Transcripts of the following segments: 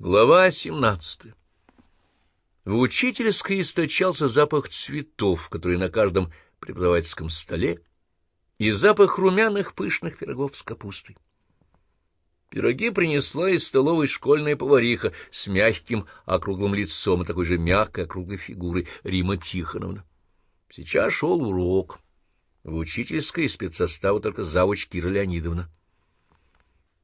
Глава 17 В учительской источался запах цветов, который на каждом преподавательском столе, и запах румяных пышных пирогов с капустой. Пироги принесла из столовой школьная повариха с мягким округлым лицом и такой же мягкой округлой фигурой Рима Тихоновна. Сейчас шел урок. В учительской из спецсостава только завуч Кира Леонидовна. —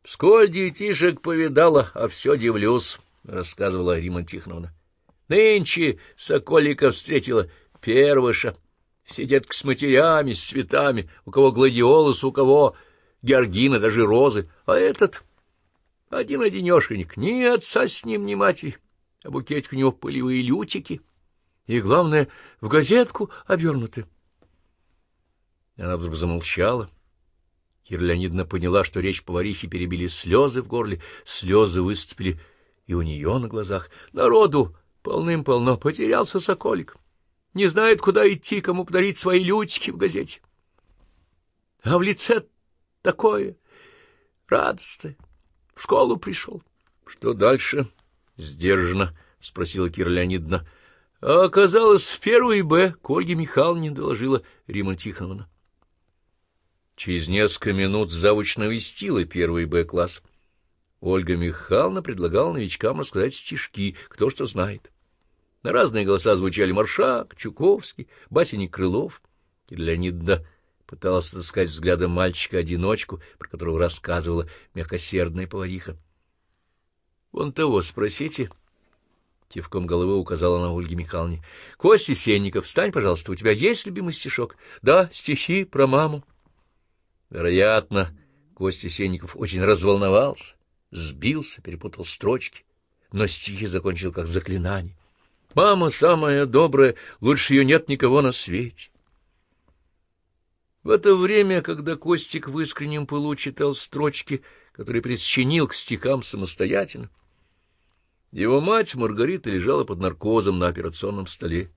Сколь детишек повидала, а все дивлюсь, — рассказывала Рима Тихоновна. — Нынче Соколика встретила первыша. Сидят с матерями, с цветами, у кого гладиолус, у кого георгины, даже розы. А этот один-одинешенек, ни отца с ним, ни матери, а букетик у него пылевые лютики. И, главное, в газетку обернуты. Она вдруг замолчала. Кира Леонидовна поняла, что речь поварихи перебили слезы в горле, слезы выступили и у нее на глазах. Народу полным-полно потерялся соколик. Не знает, куда идти, кому подарить свои лютики в газете. А в лице такое радостное. В школу пришел. — Что дальше? — сдержанно спросила Кира Леонидовна. — А оказалось, в первый Б к Ольге Михайловне доложила Рима Тихоновна. Через несколько минут завуч навестила первый Б-класс. Ольга Михайловна предлагала новичкам рассказать стишки, кто что знает. На разные голоса звучали Маршак, Чуковский, Басенник Крылов. И Леонидовна пыталась отыскать взглядом мальчика-одиночку, про которого рассказывала мягкосердная повариха. — Вон того спросите. Кивком головы указала на Ольге Михайловне. — Костя Сенников, встань, пожалуйста, у тебя есть любимый стишок? — Да, стихи про маму. Вероятно, Костя Сенников очень разволновался, сбился, перепутал строчки, но стихи закончил как заклинание. «Мама самая добрая, лучше ее нет никого на свете». В это время, когда Костик в искреннем пылу читал строчки, которые присчинил к стихам самостоятельно, его мать Маргарита лежала под наркозом на операционном столе.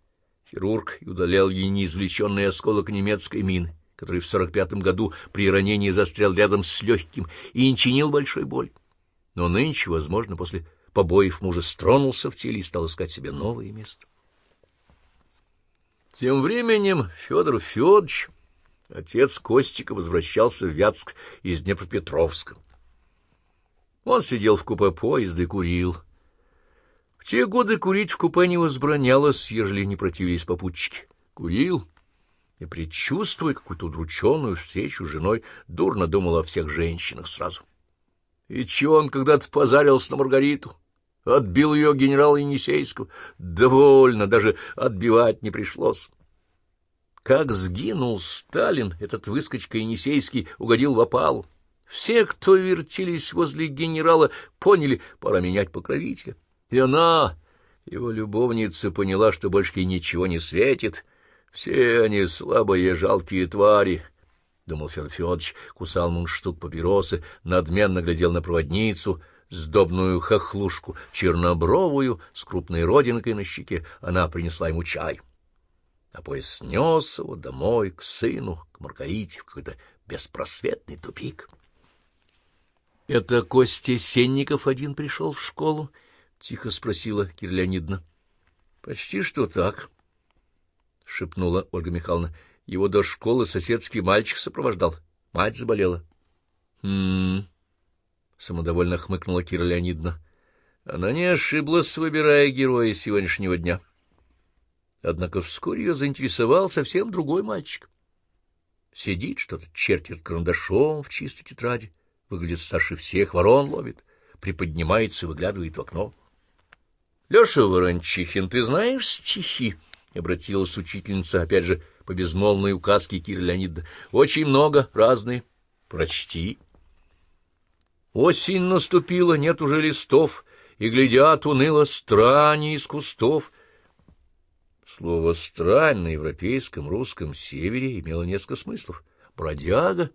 Хирург удалял ей неизвлеченный осколок немецкой мины который в 45-м году при ранении застрял рядом с легким и не чинил большой боль. Но нынче, возможно, после побоев мужа стронулся в теле и стал искать себе новое место. Тем временем Федор Федорович, отец Костика, возвращался в Вятск из Днепропетровска. Он сидел в купе поезда и курил. В те годы курить в купе не возбранялось, ежели не противились попутчики. Курил и, предчувствуя какую-то удрученную встречу с женой, дурно думал о всех женщинах сразу. И чего он когда-то позарился на Маргариту? Отбил ее генерал Енисейского. Довольно, даже отбивать не пришлось. Как сгинул Сталин, этот выскочка Енисейский угодил в опалу. Все, кто вертелись возле генерала, поняли, пора менять покровителя. И она, его любовница, поняла, что больше ей ничего не светит — все они слабые, жалкие твари, — думал Федор Федорович, кусал мундштук папиросы, надменно глядел на проводницу, сдобную хохлушку, чернобровую, с крупной родинкой на щеке. Она принесла ему чай. А поезд снес его домой, к сыну, к Маргарите, в какой-то беспросветный тупик. — Это Костя Сенников один пришел в школу? — тихо спросила Кирля Леонидовна. — Почти что так. —— шепнула Ольга Михайловна. — Его до школы соседский мальчик сопровождал. Мать заболела. — Хм... — самодовольно хмыкнула Кира Леонидовна. Она не ошиблась, выбирая героя сегодняшнего дня. Однако вскоре ее заинтересовал совсем другой мальчик. Сидит, что-то чертит карандашом в чистой тетради, выглядит старше всех, ворон ловит, приподнимается и выглядывает в окно. — Леша Ворончихин, ты знаешь стихи? Обратилась учительница, опять же, по безмолвной указке Киры Леонидовны. — Очень много, разные. Прочти. Осень наступила, нет уже листов, и глядят уныло страни из кустов. Слово «странь» на европейском русском севере имело несколько смыслов. Бродяга,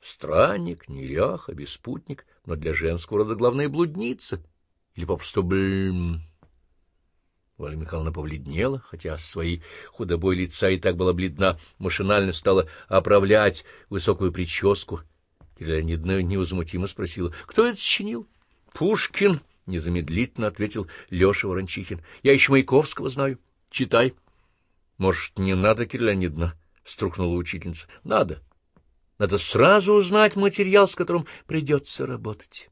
странник, неряха, беспутник, но для женского рода главная блудница. Или попросту блин. Валя Михайловна побледнела, хотя своей худобой лица и так была бледна, машинально стала оправлять высокую прическу. Кирилла Леонидовна невозмутимо спросила, кто это сочинил? — Пушкин, — незамедлительно ответил Леша Ворончихин. — Я еще Маяковского знаю. Читай. — Может, не надо, Кирилл Леонидовна? — струхнула учительница. — Надо. Надо сразу узнать материал, с которым придется работать.